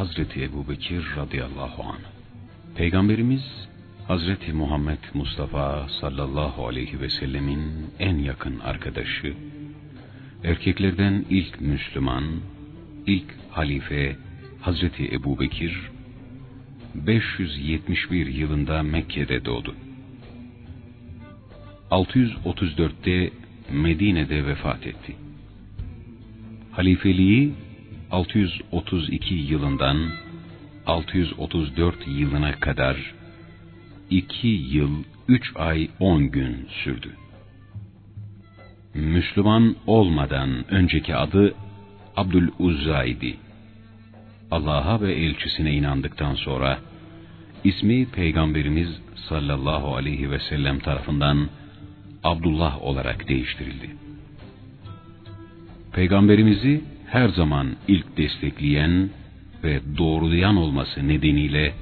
Hazreti Ebu Bekir radıyallahu anh. Peygamberimiz Hazreti Muhammed Mustafa sallallahu aleyhi ve sellemin en yakın arkadaşı, erkeklerden ilk Müslüman, ilk halife Hazreti Ebu Bekir, 571 yılında Mekke'de doğdu. 634'te Medine'de vefat etti. Halifeliği 632 yılından 634 yılına kadar 2 yıl 3 ay 10 gün sürdü. Müslüman olmadan önceki adı Abdül Uzza idi. Allah'a ve elçisine inandıktan sonra ismi Peygamberimiz sallallahu aleyhi ve sellem tarafından Abdullah olarak değiştirildi. Peygamberimizi her zaman ilk destekleyen ve doğrulayan olması nedeniyle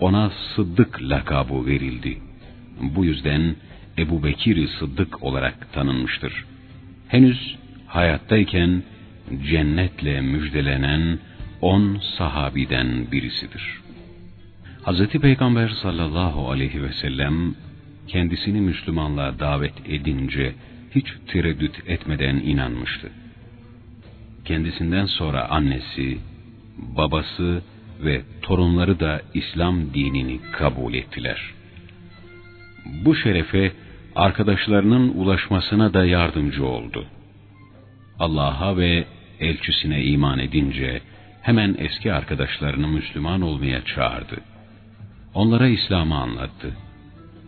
ona Sıddık lakabı verildi. Bu yüzden Ebu Bekir Sıddık olarak tanınmıştır. Henüz hayattayken cennetle müjdelenen on sahabiden birisidir. Hz. Peygamber sallallahu aleyhi ve sellem kendisini Müslümanlığa davet edince hiç tereddüt etmeden inanmıştı. Kendisinden sonra annesi, babası ve torunları da İslam dinini kabul ettiler. Bu şerefe arkadaşlarının ulaşmasına da yardımcı oldu. Allah'a ve elçisine iman edince hemen eski arkadaşlarını Müslüman olmaya çağırdı. Onlara İslam'ı anlattı.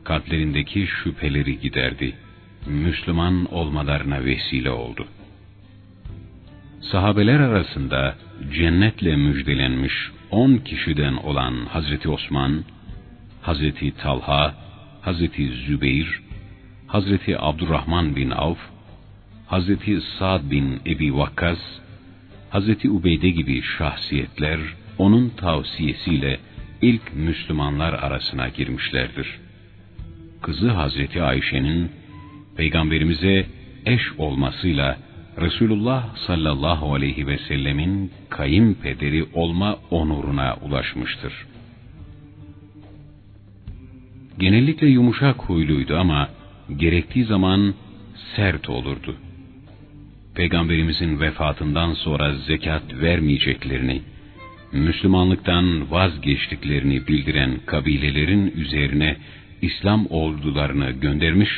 Kalplerindeki şüpheleri giderdi. Müslüman olmalarına vesile oldu. Sahabeler arasında cennetle müjdelenmiş on kişiden olan Hazreti Osman, Hazreti Talha, Hazreti Zübeyir, Hazreti Abdurrahman bin Avf, Hazreti Sa'd bin Ebi Vakkas, Hazreti Ubeyde gibi şahsiyetler onun tavsiyesiyle ilk Müslümanlar arasına girmişlerdir. Kızı Hazreti Ayşe'nin Peygamberimize eş olmasıyla Resulullah sallallahu aleyhi ve sellemin kayınpederi olma onuruna ulaşmıştır. Genellikle yumuşak huyluydu ama gerektiği zaman sert olurdu. Peygamberimizin vefatından sonra zekat vermeyeceklerini, Müslümanlıktan vazgeçtiklerini bildiren kabilelerin üzerine İslam ordularını göndermiş,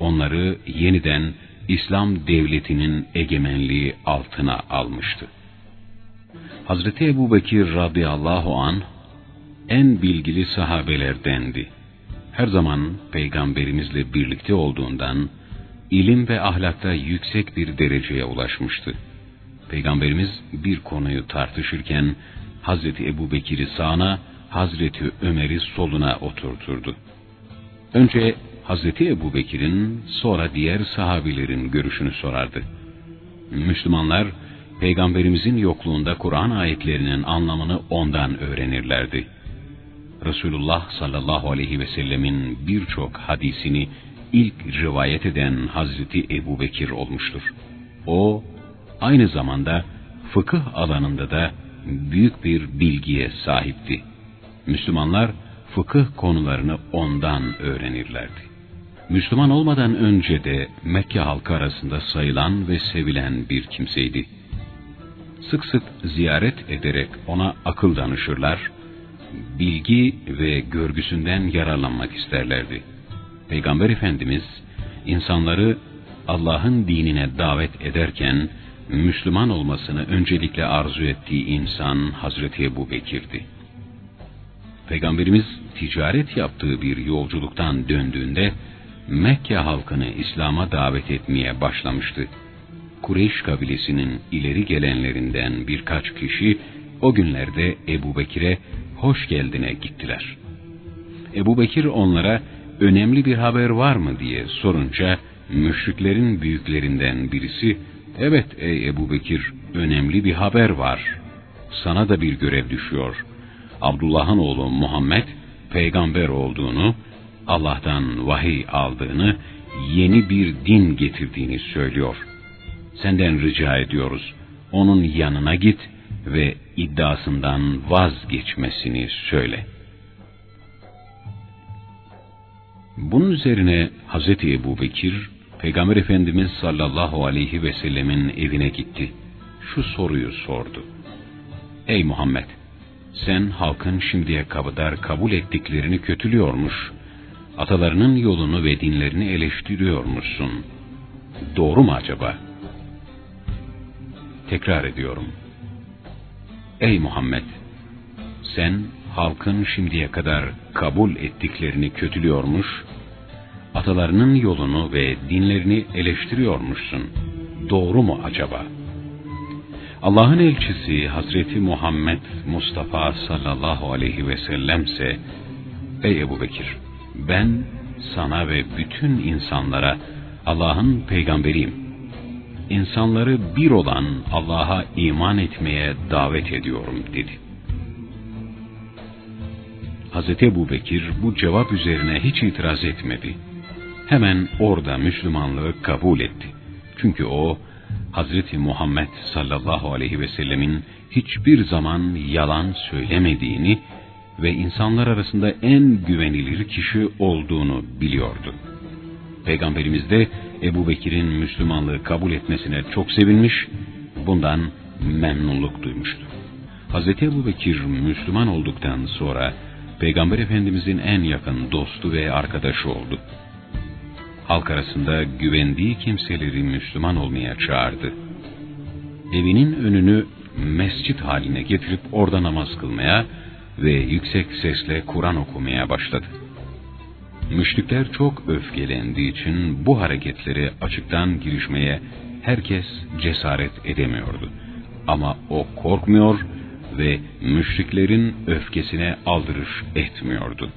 onları yeniden İslam devletinin egemenliği altına almıştı. Hazreti Ebu Bekir radıyallahu an en bilgili sahabelerdendi. Her zaman peygamberimizle birlikte olduğundan ilim ve ahlakta yüksek bir dereceye ulaşmıştı. Peygamberimiz bir konuyu tartışırken Hazreti Ebu Bekir'i sağına, Hazreti Ömer'i soluna oturturdu. Önce Hazreti Ebu Bekir'in sonra diğer sahabilerin görüşünü sorardı. Müslümanlar, Peygamberimizin yokluğunda Kur'an ayetlerinin anlamını ondan öğrenirlerdi. Resulullah sallallahu aleyhi ve sellemin birçok hadisini ilk rivayet eden Hazreti Ebu Bekir olmuştur. O, aynı zamanda fıkıh alanında da büyük bir bilgiye sahipti. Müslümanlar fıkıh konularını ondan öğrenirlerdi. Müslüman olmadan önce de Mekke halkı arasında sayılan ve sevilen bir kimseydi. Sık sık ziyaret ederek ona akıl danışırlar, bilgi ve görgüsünden yararlanmak isterlerdi. Peygamber Efendimiz insanları Allah'ın dinine davet ederken Müslüman olmasını öncelikle arzu ettiği insan Hazreti Ebu Bekir'di. Peygamberimiz ticaret yaptığı bir yolculuktan döndüğünde Mekke halkını İslam'a davet etmeye başlamıştı. Kureyş kabilesinin ileri gelenlerinden birkaç kişi o günlerde Ebu Bekir'e hoş geldine gittiler. Ebu Bekir onlara önemli bir haber var mı diye sorunca müşriklerin büyüklerinden birisi evet ey Ebu Bekir önemli bir haber var. Sana da bir görev düşüyor. Abdullah'ın oğlu Muhammed peygamber olduğunu Allah'tan vahiy aldığını, yeni bir din getirdiğini söylüyor. Senden rica ediyoruz. Onun yanına git ve iddiasından vazgeçmesini söyle. Bunun üzerine Hz. Ebu Bekir, Peygamber Efendimiz sallallahu aleyhi ve sellemin evine gitti. Şu soruyu sordu. Ey Muhammed! Sen halkın şimdiye kadar kabul ettiklerini kötülüyormuş, atalarının yolunu ve dinlerini eleştiriyormuşsun. Doğru mu acaba? Tekrar ediyorum. Ey Muhammed! Sen halkın şimdiye kadar kabul ettiklerini kötülüyormuş, atalarının yolunu ve dinlerini eleştiriyormuşsun. Doğru mu acaba? Allah'ın elçisi Hazreti Muhammed Mustafa sallallahu aleyhi ve sellemse, Ey Ebu Bekir! Ben sana ve bütün insanlara Allah'ın peygamberiyim. İnsanları bir olan Allah'a iman etmeye davet ediyorum dedi. Hz. Ebu Bekir bu cevap üzerine hiç itiraz etmedi. Hemen orada Müslümanlığı kabul etti. Çünkü o, Hazreti Muhammed sallallahu aleyhi ve sellemin hiçbir zaman yalan söylemediğini ve insanlar arasında en güvenilir kişi olduğunu biliyordu. Peygamberimiz de Ebu Bekir'in Müslümanlığı kabul etmesine çok sevinmiş, bundan memnunluk duymuştu. Hz. Ebu Bekir Müslüman olduktan sonra Peygamber Efendimizin en yakın dostu ve arkadaşı oldu. Halk arasında güvendiği kimseleri Müslüman olmaya çağırdı. Evinin önünü mescit haline getirip orada namaz kılmaya ve yüksek sesle Kur'an okumaya başladı. Müşrikler çok öfkelendiği için bu hareketleri açıktan girişmeye herkes cesaret edemiyordu. Ama o korkmuyor ve müşriklerin öfkesine aldırış etmiyordu.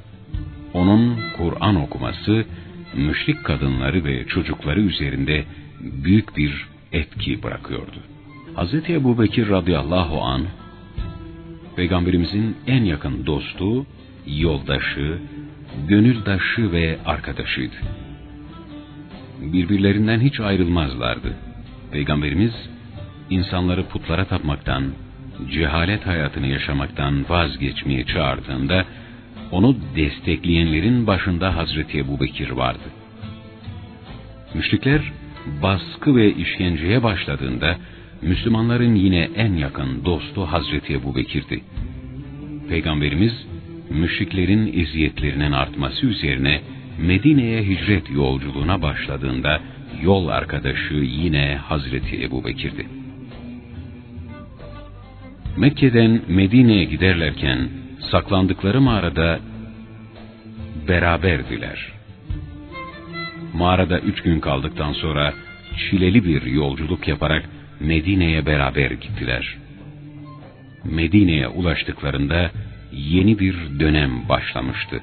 Onun Kur'an okuması, müşrik kadınları ve çocukları üzerinde büyük bir etki bırakıyordu. Hz. Ebu Bekir radıyallahu an Peygamberimizin en yakın dostu, yoldaşı, gönüldaşı ve arkadaşıydı. Birbirlerinden hiç ayrılmazlardı. Peygamberimiz, insanları putlara tapmaktan, cehalet hayatını yaşamaktan vazgeçmeye çağırdığında, onu destekleyenlerin başında Hazreti Ebu Bekir vardı. Müşrikler, baskı ve işkenceye başladığında, Müslümanların yine en yakın dostu Hazreti Ebu Bekir'di. Peygamberimiz, müşriklerin eziyetlerinin artması üzerine Medine'ye hicret yolculuğuna başladığında yol arkadaşı yine Hazreti Ebu Bekir'di. Mekke'den Medine'ye giderlerken saklandıkları mağarada beraberdiler. Mağarada üç gün kaldıktan sonra çileli bir yolculuk yaparak Medine'ye beraber gittiler. Medine'ye ulaştıklarında yeni bir dönem başlamıştı.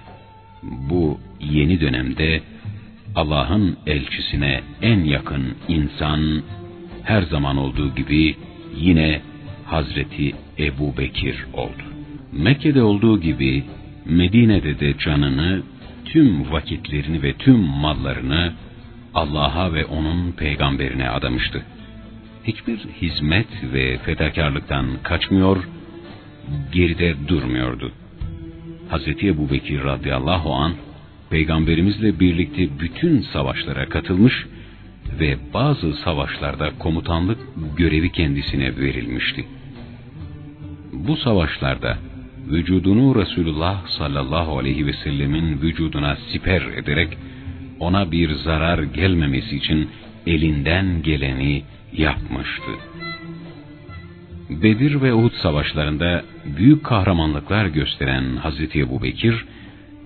Bu yeni dönemde Allah'ın elçisine en yakın insan her zaman olduğu gibi yine Hazreti Ebu Bekir oldu. Mekke'de olduğu gibi Medine'de de canını, tüm vakitlerini ve tüm mallarını Allah'a ve onun peygamberine adamıştı hiçbir hizmet ve fedakarlıktan kaçmıyor, geride durmuyordu. Hz. Ebu Bekir radıyallahu an peygamberimizle birlikte bütün savaşlara katılmış ve bazı savaşlarda komutanlık görevi kendisine verilmişti. Bu savaşlarda vücudunu Resulullah sallallahu aleyhi ve sellemin vücuduna siper ederek ona bir zarar gelmemesi için elinden geleni yapmıştı. Bedir ve Uhud savaşlarında büyük kahramanlıklar gösteren Hazreti Ebu Bekir,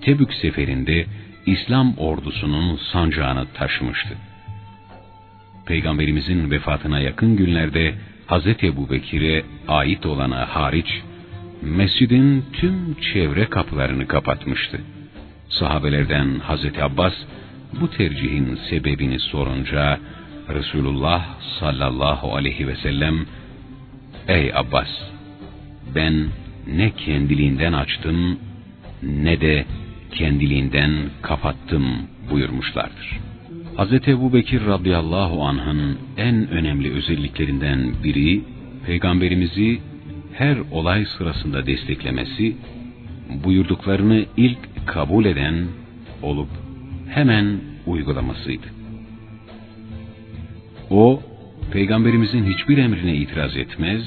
Tebük seferinde İslam ordusunun sancağını taşımıştı. Peygamberimizin vefatına yakın günlerde Hazreti Ebu Bekir'e ait olana hariç, mescidin tüm çevre kapılarını kapatmıştı. Sahabelerden Hazreti Abbas, bu tercihin sebebini sorunca, Resulullah sallallahu aleyhi ve sellem Ey Abbas! Ben ne kendiliğinden açtım ne de kendiliğinden kapattım buyurmuşlardır. Hz. Ebu Bekir radıyallahu anh'ın en önemli özelliklerinden biri, Peygamberimizi her olay sırasında desteklemesi, buyurduklarını ilk kabul eden olup hemen uygulamasıydı. O, Peygamberimizin hiçbir emrine itiraz etmez,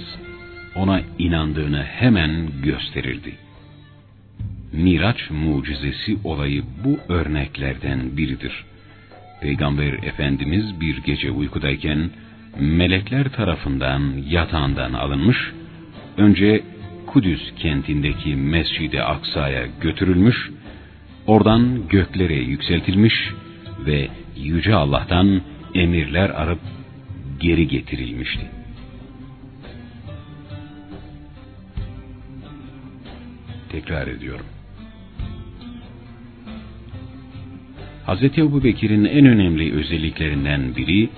ona inandığını hemen gösterirdi. Miraç mucizesi olayı bu örneklerden biridir. Peygamber Efendimiz bir gece uykudayken melekler tarafından yatağından alınmış, önce Kudüs kentindeki Mescid-i Aksa'ya götürülmüş, oradan göklere yükseltilmiş ve Yüce Allah'tan emirler arıp geri getirilmişti. Tekrar ediyorum. Hz. Ebu Bekir'in en önemli özelliklerinden biri,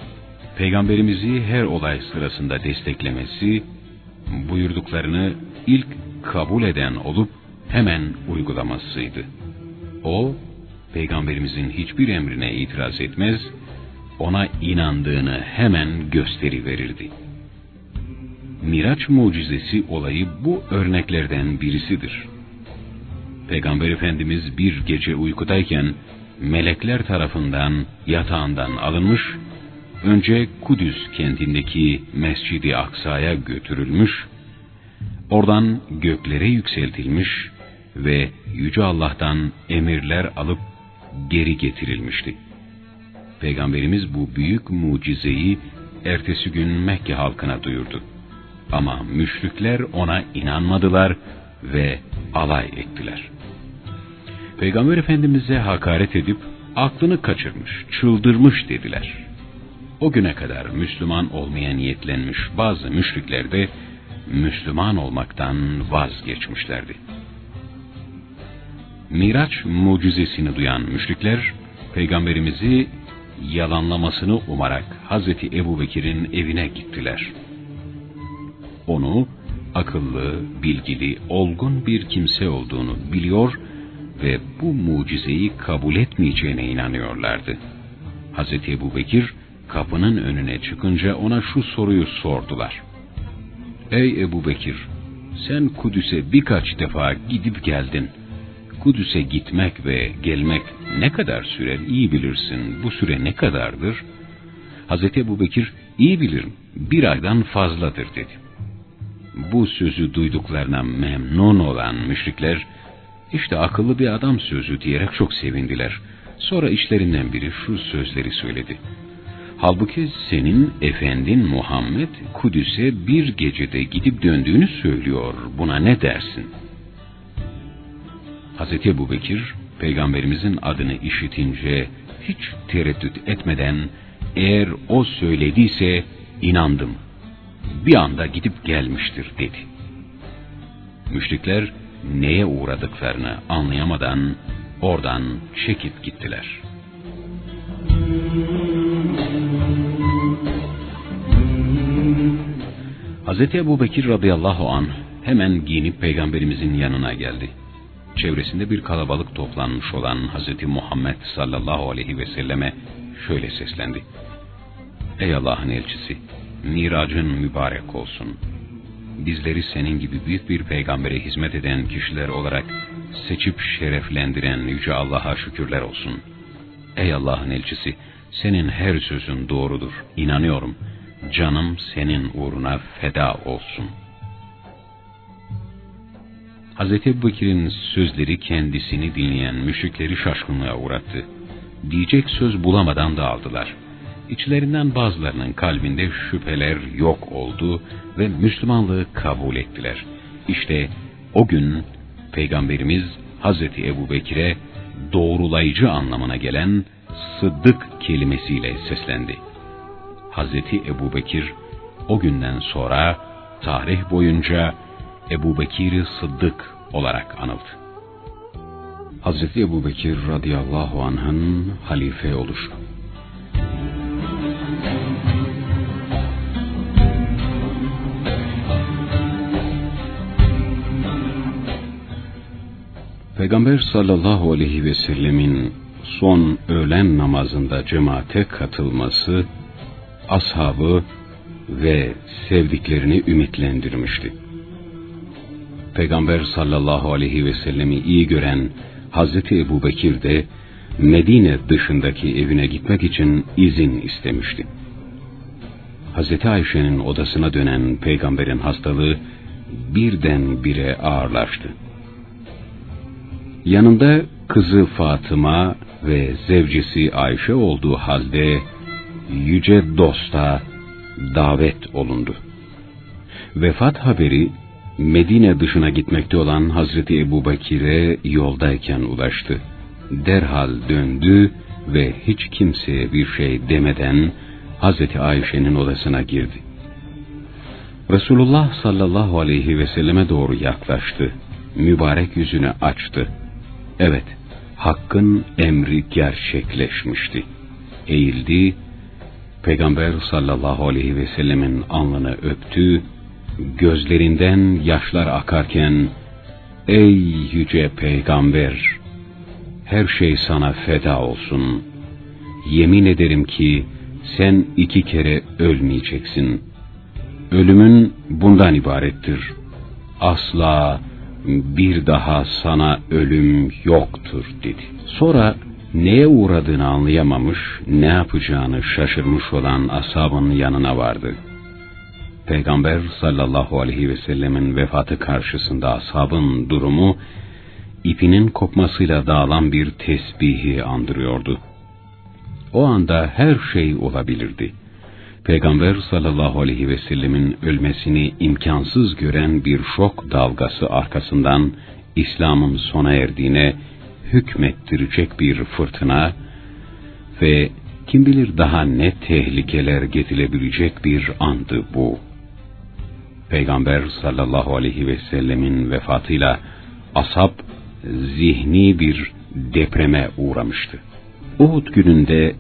Peygamberimizi her olay sırasında desteklemesi, buyurduklarını ilk kabul eden olup hemen uygulamasıydı. O, Peygamberimizin hiçbir emrine itiraz etmez, ona inandığını hemen gösteri verirdi. Miraç mucizesi olayı bu örneklerden birisidir. Peygamber Efendimiz bir gece uykudayken melekler tarafından yatağından alınmış, önce Kudüs kentindeki Mescid-i Aksa'ya götürülmüş, oradan göklere yükseltilmiş ve Yüce Allah'tan emirler alıp geri getirilmişti. Peygamberimiz bu büyük mucizeyi ertesi gün Mekke halkına duyurdu. Ama müşrikler ona inanmadılar ve alay ettiler. Peygamber Efendimiz'e hakaret edip aklını kaçırmış, çıldırmış dediler. O güne kadar Müslüman olmaya niyetlenmiş bazı müşrikler de Müslüman olmaktan vazgeçmişlerdi. Miraç mucizesini duyan müşrikler, Peygamberimizi yalanlamasını umarak Hazreti Ebu Bekir'in evine gittiler. Onu akıllı, bilgili, olgun bir kimse olduğunu biliyor ve bu mucizeyi kabul etmeyeceğine inanıyorlardı. Hazreti Ebu Bekir kapının önüne çıkınca ona şu soruyu sordular. Ey Ebu Bekir, sen Kudüs'e birkaç defa gidip geldin. Kudüs'e gitmek ve gelmek ne kadar sürer iyi bilirsin. Bu süre ne kadardır? Hazreti Ebu Bekir iyi bilirim bir aydan fazladır dedi. Bu sözü duyduklarına memnun olan müşrikler işte akıllı bir adam sözü diyerek çok sevindiler. Sonra işlerinden biri şu sözleri söyledi. Halbuki senin efendin Muhammed Kudüs'e bir gecede gidip döndüğünü söylüyor. Buna ne dersin? Hazreti Ebu Bekir, Peygamberimizin adını işitince hiç tereddüt etmeden eğer o söylediyse inandım. Bir anda gidip gelmiştir dedi. Müşrikler neye uğradıklarını anlayamadan oradan çekip gittiler. Hz. Ebu Bekir radıyallahu an hemen giyinip peygamberimizin yanına geldi. Çevresinde bir kalabalık toplanmış olan Hz. Muhammed sallallahu aleyhi ve selleme şöyle seslendi. Ey Allah'ın elçisi, miracın mübarek olsun.'' bizleri senin gibi büyük bir peygambere hizmet eden kişiler olarak seçip şereflendiren Yüce Allah'a şükürler olsun. Ey Allah'ın elçisi, senin her sözün doğrudur, inanıyorum. Canım senin uğruna feda olsun. Hz. Ebubekir'in sözleri kendisini dinleyen müşrikleri şaşkınlığa uğrattı. Diyecek söz bulamadan dağıldılar.'' İçlerinden bazılarının kalbinde şüpheler yok oldu ve Müslümanlığı kabul ettiler. İşte o gün Peygamberimiz Hazreti Ebu Bekir'e doğrulayıcı anlamına gelen sıddık kelimesiyle seslendi. Hazreti Ebu Bekir o günden sonra tarih boyunca Ebu Bekir Sıddık olarak anıldı. Hazreti Ebu Bekir radıyallahu anh'ın halife oluşu. Peygamber sallallahu aleyhi ve sellemin son öğlen namazında cemaate katılması, ashabı ve sevdiklerini ümitlendirmişti. Peygamber sallallahu aleyhi ve sellemi iyi gören Hazreti Ebu Bekir de Medine dışındaki evine gitmek için izin istemişti. Hazreti Ayşe'nin odasına dönen peygamberin hastalığı birden bire ağırlaştı. Yanında kızı Fatıma ve zevcisi Ayşe olduğu halde yüce dosta davet olundu. Vefat haberi Medine dışına gitmekte olan Hazreti Ebu Bekir'e yoldayken ulaştı. Derhal döndü ve hiç kimseye bir şey demeden Hazreti Ayşe'nin odasına girdi. Resulullah sallallahu aleyhi ve selleme doğru yaklaştı. Mübarek yüzünü açtı. Evet, Hakk'ın emri gerçekleşmişti. Eğildi, Peygamber sallallahu aleyhi ve sellemin alnını öptü, gözlerinden yaşlar akarken, Ey yüce peygamber! Her şey sana feda olsun. Yemin ederim ki, sen iki kere ölmeyeceksin. Ölümün bundan ibarettir. Asla bir daha sana ölüm yoktur dedi. Sonra neye uğradığını anlayamamış, ne yapacağını şaşırmış olan ashabın yanına vardı. Peygamber sallallahu aleyhi ve sellemin vefatı karşısında ashabın durumu, ipinin kopmasıyla dağılan bir tesbihi andırıyordu. O anda her şey olabilirdi. Peygamber sallallahu aleyhi ve sellemin ölmesini imkansız gören bir şok dalgası arkasından İslam'ın sona erdiğine hükmettirecek bir fırtına ve kim bilir daha ne tehlikeler getirebilecek bir andı bu. Peygamber sallallahu aleyhi ve sellemin vefatıyla asap zihni bir depreme uğramıştı. Uhud gününde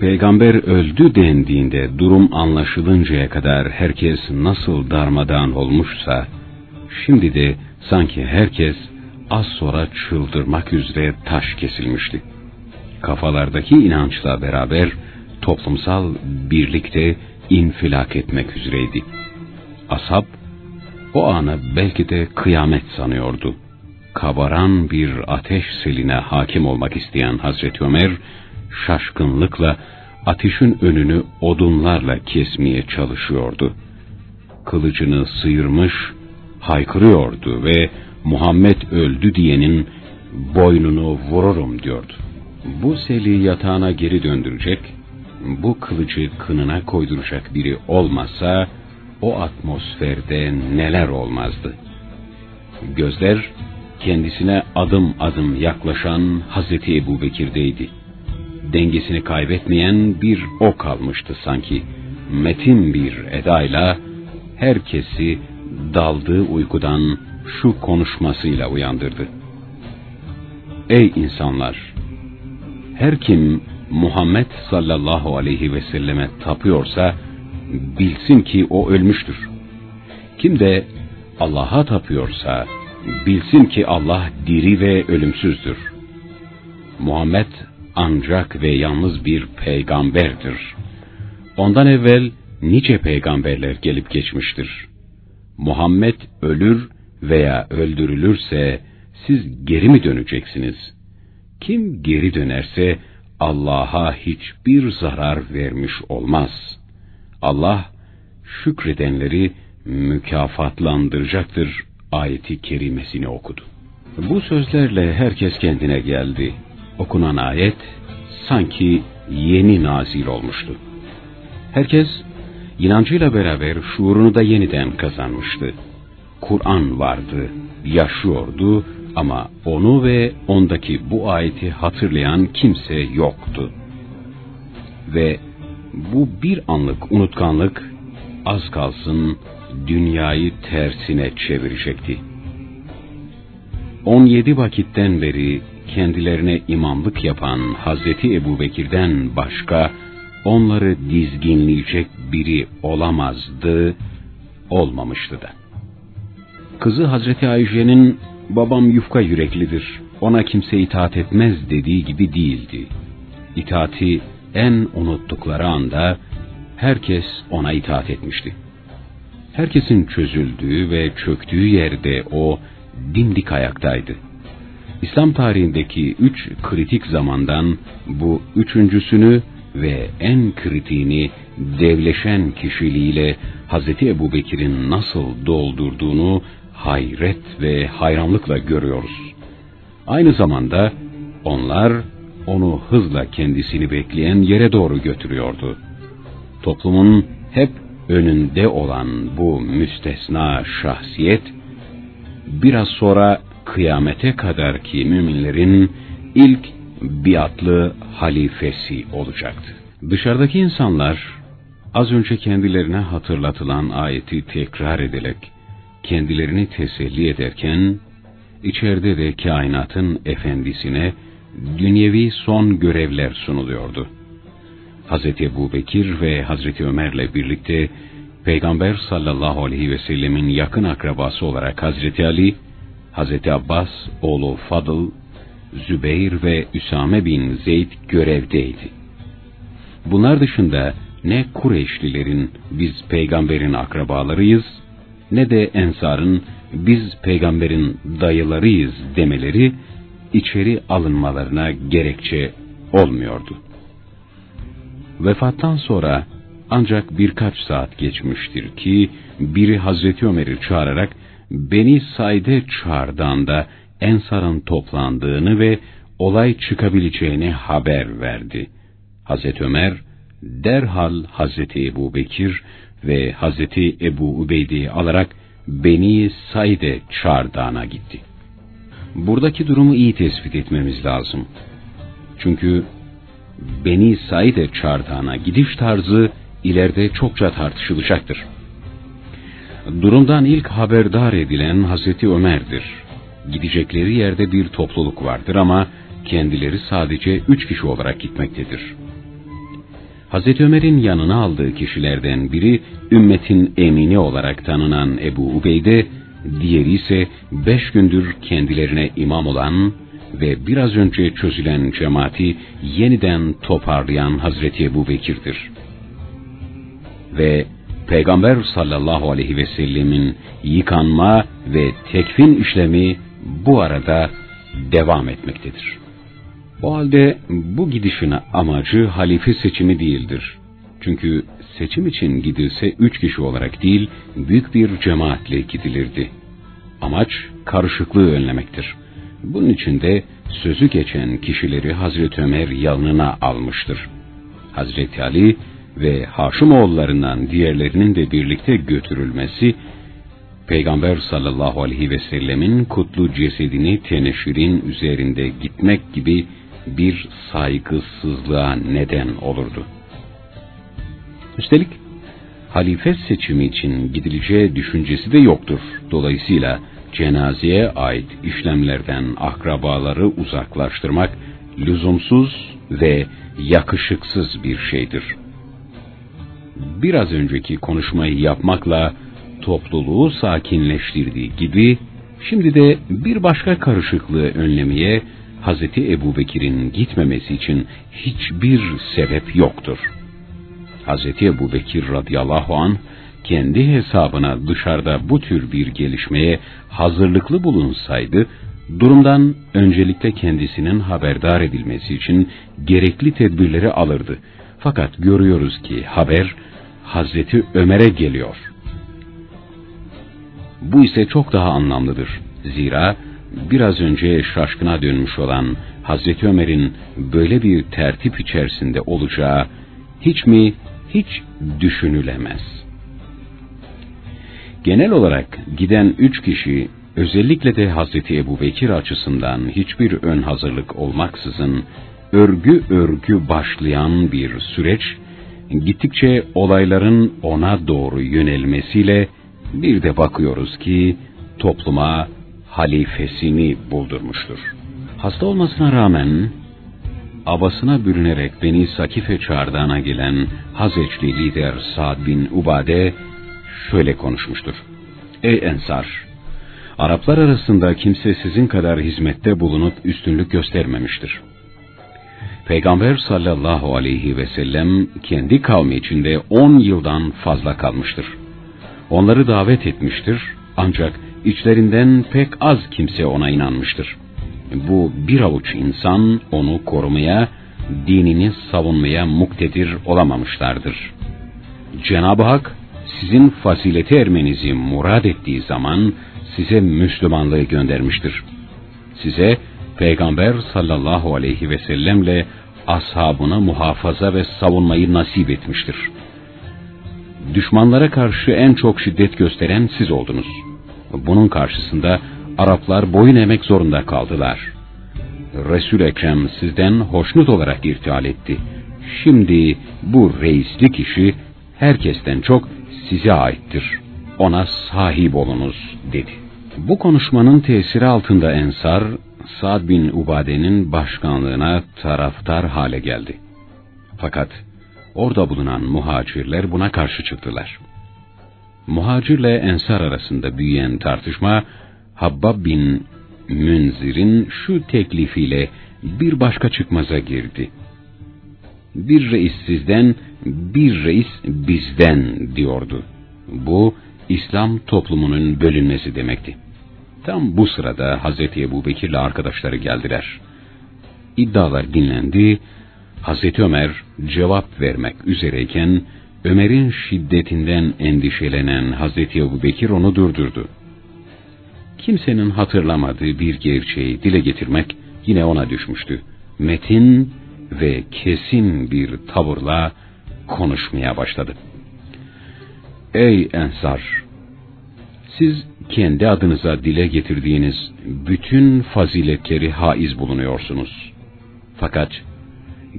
peygamber öldü dendiğinde durum anlaşılıncaya kadar herkes nasıl darmadağın olmuşsa, şimdi de sanki herkes az sonra çıldırmak üzere taş kesilmişti. Kafalardaki inançla beraber toplumsal birlikte infilak etmek üzereydi. Asap o anı belki de kıyamet sanıyordu kabaran bir ateş seline hakim olmak isteyen Hazreti Ömer, şaşkınlıkla ateşin önünü odunlarla kesmeye çalışıyordu. Kılıcını sıyırmış, haykırıyordu ve Muhammed öldü diyenin boynunu vururum diyordu. Bu seli yatağına geri döndürecek, bu kılıcı kınına koyduracak biri olmasa, o atmosferde neler olmazdı. Gözler kendisine adım adım yaklaşan Hazreti Ebu Bekir'deydi. Dengesini kaybetmeyen bir o kalmıştı sanki. Metin bir edayla herkesi daldığı uykudan şu konuşmasıyla uyandırdı. Ey insanlar! Her kim Muhammed sallallahu aleyhi ve selleme tapıyorsa bilsin ki o ölmüştür. Kim de Allah'a tapıyorsa bilsin ki Allah diri ve ölümsüzdür. Muhammed ancak ve yalnız bir peygamberdir. Ondan evvel nice peygamberler gelip geçmiştir. Muhammed ölür veya öldürülürse siz geri mi döneceksiniz? Kim geri dönerse Allah'a hiçbir zarar vermiş olmaz. Allah şükredenleri mükafatlandıracaktır ayeti kerimesini okudu. Bu sözlerle herkes kendine geldi. Okunan ayet sanki yeni nazil olmuştu. Herkes inancıyla beraber şuurunu da yeniden kazanmıştı. Kur'an vardı, yaşıyordu ama onu ve ondaki bu ayeti hatırlayan kimse yoktu. Ve bu bir anlık unutkanlık az kalsın dünyayı tersine çevirecekti. 17 vakitten beri kendilerine imamlık yapan Hazreti Ebu Bekir'den başka onları dizginleyecek biri olamazdı, olmamıştı da. Kızı Hazreti Ayşe'nin babam yufka yüreklidir, ona kimse itaat etmez dediği gibi değildi. İtaati en unuttukları anda herkes ona itaat etmişti Herkesin çözüldüğü ve çöktüğü yerde o dimdik ayaktaydı. İslam tarihindeki üç kritik zamandan bu üçüncüsünü ve en kritiğini devleşen kişiliğiyle Hz. Ebu Bekir'in nasıl doldurduğunu hayret ve hayranlıkla görüyoruz. Aynı zamanda onlar onu hızla kendisini bekleyen yere doğru götürüyordu. Toplumun hep önünde olan bu müstesna şahsiyet, biraz sonra kıyamete kadar ki müminlerin ilk biatlı halifesi olacaktı. Dışarıdaki insanlar az önce kendilerine hatırlatılan ayeti tekrar ederek kendilerini teselli ederken içeride de kainatın efendisine dünyevi son görevler sunuluyordu. Hz. Ebu Bekir ve Hz. Ömer'le birlikte Peygamber sallallahu aleyhi ve sellemin yakın akrabası olarak Hz. Ali, Hz. Abbas, oğlu Fadıl, Zübeyir ve Üsame bin Zeyd görevdeydi. Bunlar dışında ne Kureyşlilerin biz peygamberin akrabalarıyız ne de Ensar'ın biz peygamberin dayılarıyız demeleri içeri alınmalarına gerekçe olmuyordu. Vefattan sonra ancak birkaç saat geçmiştir ki biri Hazreti Ömer'i çağırarak Beni Said'e çağırdığında Ensar'ın toplandığını ve olay çıkabileceğini haber verdi. Hazreti Ömer derhal Hazreti Ebu Bekir ve Hazreti Ebu Ubeyde'yi alarak Beni Said'e çağırdığına gitti. Buradaki durumu iyi tespit etmemiz lazım. Çünkü Beni Said'e çağırdığına gidiş tarzı ileride çokça tartışılacaktır. Durumdan ilk haberdar edilen Hazreti Ömer'dir. Gidecekleri yerde bir topluluk vardır ama kendileri sadece üç kişi olarak gitmektedir. Hazreti Ömer'in yanına aldığı kişilerden biri ümmetin emini olarak tanınan Ebu Ubeyde, diğeri ise beş gündür kendilerine imam olan ve biraz önce çözülen cemaati yeniden toparlayan Hazreti Ebu Bekir'dir. Ve Peygamber sallallahu aleyhi ve sellemin yıkanma ve tekfin işlemi bu arada devam etmektedir. O halde bu gidişin amacı halife seçimi değildir. Çünkü seçim için gidilse üç kişi olarak değil, büyük bir cemaatle gidilirdi. Amaç karışıklığı önlemektir. Bunun için de sözü geçen kişileri Hazreti Ömer yanına almıştır. Hazreti Ali ve Haşimoğullarından diğerlerinin de birlikte götürülmesi, Peygamber sallallahu aleyhi ve sellemin kutlu cesedini teneşirin üzerinde gitmek gibi bir saygısızlığa neden olurdu. Üstelik halife seçimi için gidileceği düşüncesi de yoktur. Dolayısıyla cenazeye ait işlemlerden akrabaları uzaklaştırmak lüzumsuz ve yakışıksız bir şeydir. Biraz önceki konuşmayı yapmakla topluluğu sakinleştirdiği gibi şimdi de bir başka karışıklığı önlemeye Hazreti Ebu Bekir'in gitmemesi için hiçbir sebep yoktur. Hazreti Ebu Bekir radıyallahu an kendi hesabına dışarıda bu tür bir gelişmeye hazırlıklı bulunsaydı, durumdan öncelikle kendisinin haberdar edilmesi için gerekli tedbirleri alırdı. Fakat görüyoruz ki haber Hazreti Ömer'e geliyor. Bu ise çok daha anlamlıdır. Zira biraz önce şaşkına dönmüş olan Hazreti Ömer'in böyle bir tertip içerisinde olacağı hiç mi hiç düşünülemez. Genel olarak giden üç kişi özellikle de Hazreti Ebu Bekir açısından hiçbir ön hazırlık olmaksızın örgü örgü başlayan bir süreç gittikçe olayların ona doğru yönelmesiyle bir de bakıyoruz ki topluma halifesini buldurmuştur. Hasta olmasına rağmen abasına bürünerek Beni Sakife çardağına gelen Hazeçli lider Sa'd bin Ubade şöyle konuşmuştur. Ey Ensar! Araplar arasında kimse sizin kadar hizmette bulunup üstünlük göstermemiştir. Peygamber sallallahu aleyhi ve sellem kendi kavmi içinde on yıldan fazla kalmıştır. onları davet etmiştir ancak içlerinden pek az kimse ona inanmıştır. Bu bir avuç insan onu korumaya, dinini savunmaya muktedir olamamışlardır. Cenab-ı Hak sizin fazileti ermenizi murad ettiği zaman size Müslümanlığı göndermiştir. Size Peygamber sallallahu aleyhi ve sellemle ashabına muhafaza ve savunmayı nasip etmiştir. Düşmanlara karşı en çok şiddet gösteren siz oldunuz. Bunun karşısında Araplar boyun emek zorunda kaldılar. Resul Ekrem sizden hoşnut olarak irtihal etti. Şimdi bu reislik işi herkesten çok size aittir. Ona sahip olunuz dedi. Bu konuşmanın tesiri altında Ensar, Sa'd bin Ubade'nin başkanlığına taraftar hale geldi. Fakat orada bulunan muhacirler buna karşı çıktılar. Muhacirle Ensar arasında büyüyen tartışma, Habbab bin Münzir'in şu teklifiyle bir başka çıkmaza girdi. Bir reis sizden, bir reis bizden diyordu. Bu, İslam toplumunun bölünmesi demekti. Tam bu sırada Hazreti Ebu Bekir'le arkadaşları geldiler. İddialar dinlendi, Hazreti Ömer cevap vermek üzereyken, Ömer'in şiddetinden endişelenen Hazreti Ebu Bekir onu durdurdu. Kimsenin hatırlamadığı bir gerçeği dile getirmek yine ona düşmüştü. Metin ve kesin bir tavırla konuşmaya başladı. Ey Ensar! Siz kendi adınıza dile getirdiğiniz bütün faziletleri haiz bulunuyorsunuz. Fakat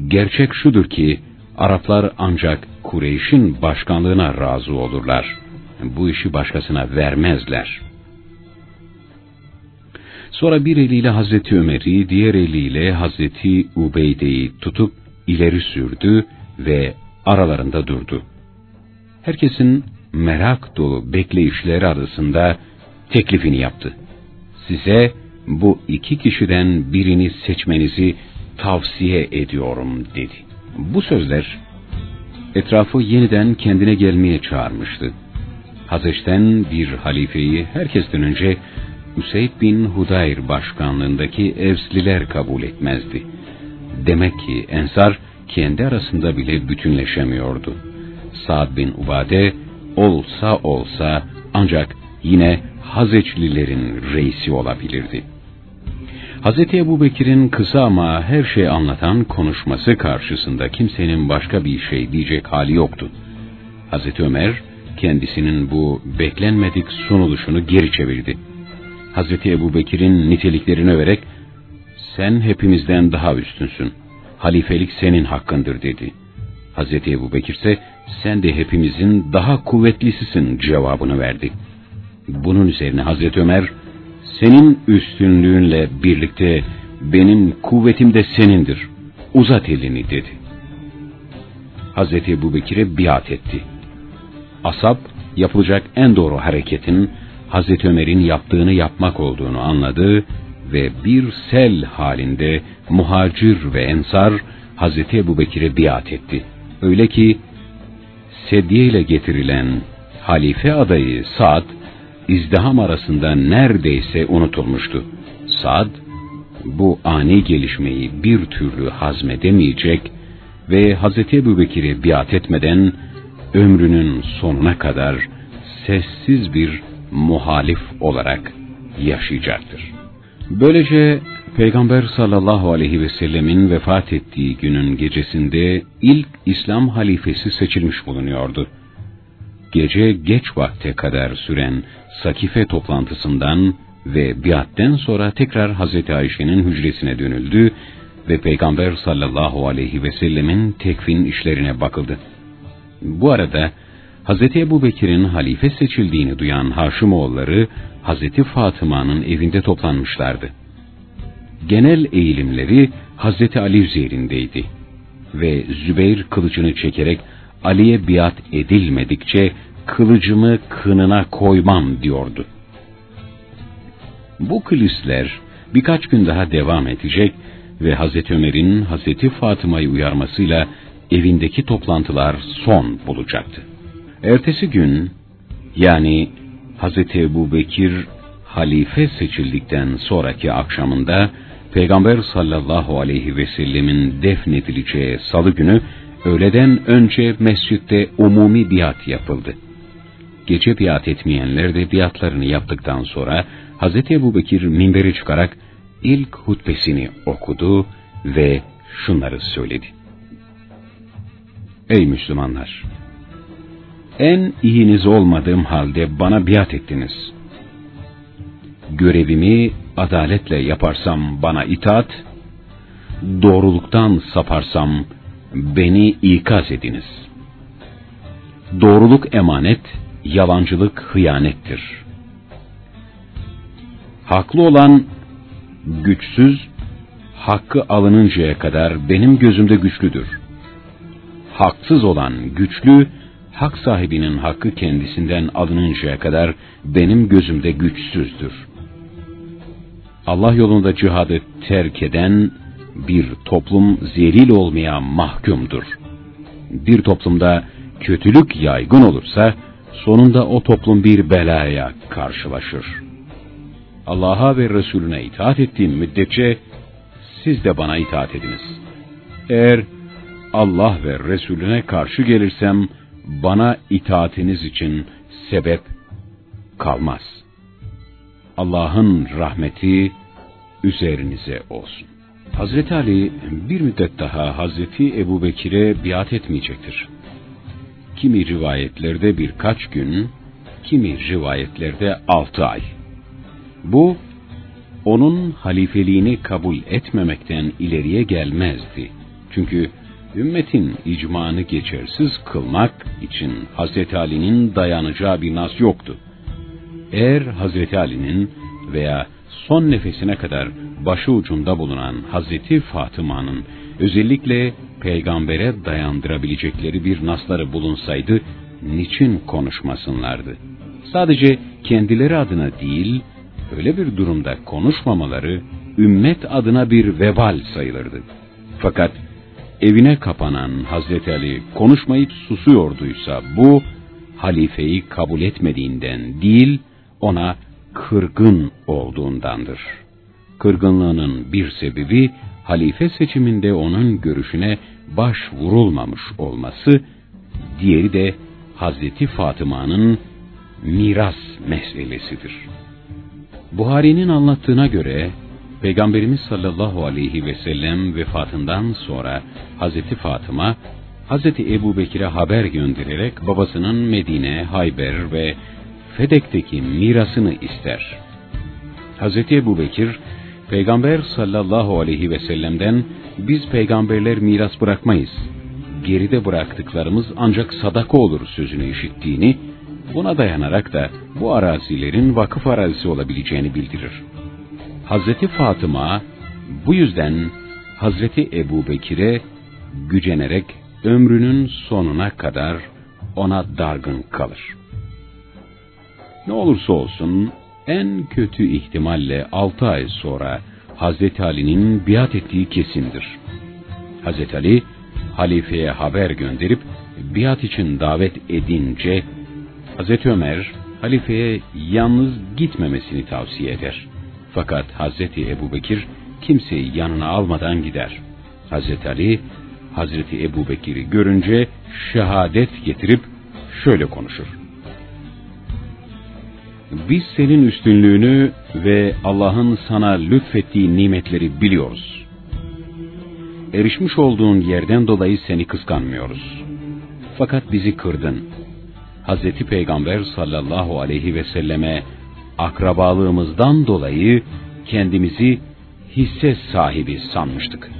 gerçek şudur ki Araplar ancak Kureyş'in başkanlığına razı olurlar. Bu işi başkasına vermezler. Sonra bir eliyle Hazreti Ömer'i, diğer eliyle Hazreti Ubeyde'yi tutup ileri sürdü ve aralarında durdu. Herkesin merak dolu bekleyişleri arasında teklifini yaptı. Size bu iki kişiden birini seçmenizi tavsiye ediyorum dedi. Bu sözler etrafı yeniden kendine gelmeye çağırmıştı. Hazeç'ten bir halifeyi herkesten önce Üseyd bin Hudayr başkanlığındaki Evsliler kabul etmezdi. Demek ki Ensar kendi arasında bile bütünleşemiyordu. Sa'd bin Ubade olsa olsa ancak yine Hazeçlilerin reisi olabilirdi. Hz. Ebu Bekir'in kısa ama her şeyi anlatan konuşması karşısında kimsenin başka bir şey diyecek hali yoktu. Hz. Ömer kendisinin bu beklenmedik sunuluşunu geri çevirdi. Hz. Ebu Bekir'in niteliklerini överek sen hepimizden daha üstünsün. Halifelik senin hakkındır dedi. Hz. Ebu Bekir ise sen de hepimizin daha kuvvetlisisin cevabını verdi. Bunun üzerine Hazreti Ömer, senin üstünlüğünle birlikte benim kuvvetim de senindir. Uzat elini dedi. Hazreti Ebu Bekir'e biat etti. Asap yapılacak en doğru hareketin Hazreti Ömer'in yaptığını yapmak olduğunu anladı ve bir sel halinde muhacir ve ensar Hazreti Ebu Bekir'e biat etti. Öyle ki sedye ile getirilen halife adayı Sa'd izdiham arasında neredeyse unutulmuştu. Sad, bu ani gelişmeyi bir türlü hazmedemeyecek ve Hz. Ebu Bekir'e biat etmeden ömrünün sonuna kadar sessiz bir muhalif olarak yaşayacaktır. Böylece Peygamber sallallahu aleyhi ve sellemin vefat ettiği günün gecesinde ilk İslam halifesi seçilmiş bulunuyordu. Gece geç vakte kadar süren Sakife toplantısından ve biatten sonra tekrar Hazreti Ayşe'nin hücresine dönüldü ve Peygamber sallallahu aleyhi ve sellemin tekfin işlerine bakıldı. Bu arada Hazreti Ebu Bekir'in halife seçildiğini duyan Haşimoğulları Hazreti Fatıma'nın evinde toplanmışlardı. Genel eğilimleri Hazreti Ali üzerindeydi ve Zübeyir kılıcını çekerek Ali'ye biat edilmedikçe kılıcımı kınına koymam diyordu. Bu kulisler birkaç gün daha devam edecek ve Hazreti Ömer'in Hazreti Fatıma'yı uyarmasıyla evindeki toplantılar son bulacaktı. Ertesi gün Yani Hz. Ebu Bekir halife seçildikten sonraki akşamında Peygamber sallallahu aleyhi ve sellemin defnedileceği salı günü öğleden önce mescitte umumi biat yapıldı. Gece biat etmeyenler de biatlarını yaptıktan sonra Hz. Ebu Bekir minbere çıkarak ilk hutbesini okudu ve şunları söyledi. Ey Müslümanlar! En iyiniz olmadığım halde bana biat ettiniz. Görevimi adaletle yaparsam bana itaat, doğruluktan saparsam beni ikaz ediniz. Doğruluk emanet, yalancılık hıyanettir. Haklı olan güçsüz, hakkı alınıncaya kadar benim gözümde güçlüdür. Haksız olan güçlü, hak sahibinin hakkı kendisinden alınıncaya kadar benim gözümde güçsüzdür. Allah yolunda cihadı terk eden bir toplum zelil olmaya mahkumdur. Bir toplumda kötülük yaygın olursa, sonunda o toplum bir belaya karşılaşır. Allah'a ve Resulüne itaat ettiğim müddetçe, siz de bana itaat ediniz. Eğer Allah ve Resulüne karşı gelirsem, bana itaatiniz için sebep kalmaz. Allah'ın rahmeti üzerinize olsun. Hazreti Ali bir müddet daha Hazreti Ebu Bekir'e biat etmeyecektir. Kimi rivayetlerde birkaç gün, kimi rivayetlerde altı ay. Bu, onun halifeliğini kabul etmemekten ileriye gelmezdi. Çünkü ümmetin icmanı geçersiz kılmak için Hazreti Ali'nin dayanacağı bir nas yoktu. Eğer Hazreti Ali'nin veya son nefesine kadar başı ucunda bulunan Hazreti Fatıma'nın özellikle peygambere dayandırabilecekleri bir nasları bulunsaydı, niçin konuşmasınlardı? Sadece kendileri adına değil, öyle bir durumda konuşmamaları, ümmet adına bir vebal sayılırdı. Fakat evine kapanan Hazreti Ali konuşmayıp susuyorduysa bu, halifeyi kabul etmediğinden değil, ona kırgın olduğundandır. Kırgınlığının bir sebebi, halife seçiminde onun görüşüne baş vurulmamış olması, diğeri de Hazreti Fatıma'nın miras meselesidir. Buhari'nin anlattığına göre, Peygamberimiz sallallahu aleyhi ve sellem vefatından sonra Hazreti Fatıma, Hazreti Ebu Bekir'e haber göndererek babasının Medine, Hayber ve Fedek'teki mirasını ister. Hazreti Ebu Bekir, Peygamber sallallahu aleyhi ve sellem'den biz peygamberler miras bırakmayız. Geride bıraktıklarımız ancak sadaka olur sözünü işittiğini, buna dayanarak da bu arazilerin vakıf arazisi olabileceğini bildirir. Hazreti Fatıma bu yüzden Hazreti Ebu Bekir'e gücenerek ömrünün sonuna kadar ona dargın kalır. Ne olursa olsun en kötü ihtimalle altı ay sonra Hazreti Ali'nin biat ettiği kesindir. Hazreti Ali, halifeye haber gönderip biat için davet edince, Hazreti Ömer, halifeye yalnız gitmemesini tavsiye eder. Fakat Hazreti Ebu Bekir kimseyi yanına almadan gider. Hazreti Ali, Hazreti Ebu Bekir'i görünce şehadet getirip şöyle konuşur. Biz senin üstünlüğünü ve Allah'ın sana lütfettiği nimetleri biliyoruz. Erişmiş olduğun yerden dolayı seni kıskanmıyoruz. Fakat bizi kırdın. Hazreti Peygamber sallallahu aleyhi ve selleme akrabalığımızdan dolayı kendimizi hisse sahibi sanmıştık.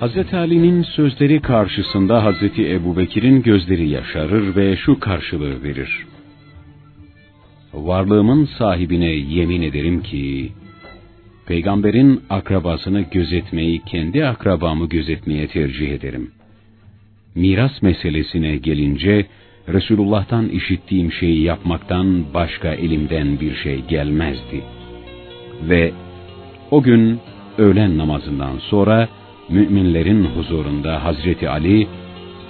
Hazreti Ali'nin sözleri karşısında Hazreti Ebubekir'in gözleri yaşarır ve şu karşılığı verir. Varlığımın sahibine yemin ederim ki, peygamberin akrabasını gözetmeyi kendi akrabamı gözetmeye tercih ederim. Miras meselesine gelince, Resulullah'tan işittiğim şeyi yapmaktan başka elimden bir şey gelmezdi. Ve o gün öğlen namazından sonra müminlerin huzurunda Hazreti Ali